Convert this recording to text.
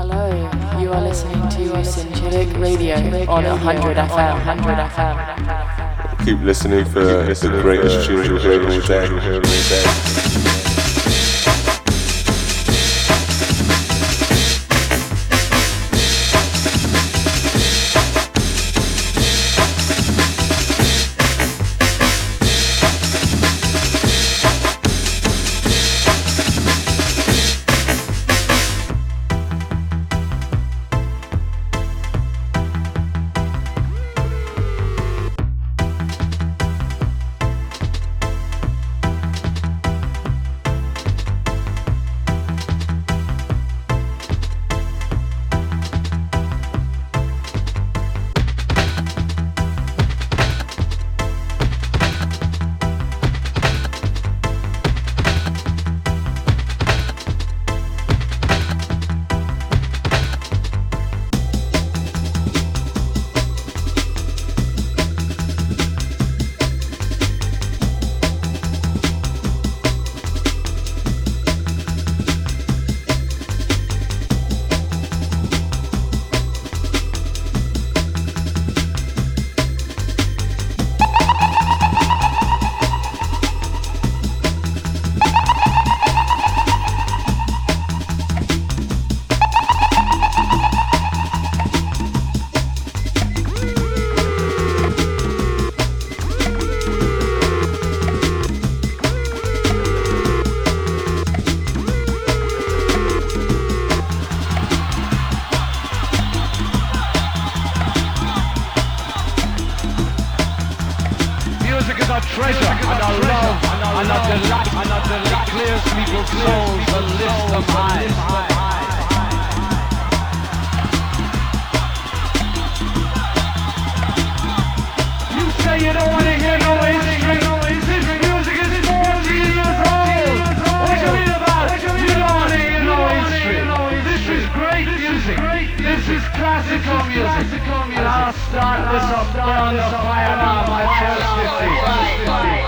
You are listening to Synchilic Radio on 100 FM. 100 FM. Keep listening for the greatest tunes you'll hear all day. Music is our treasure, and I love, and I delight, and I delight. It clears people's soul. Start this off down the fire now, my 50.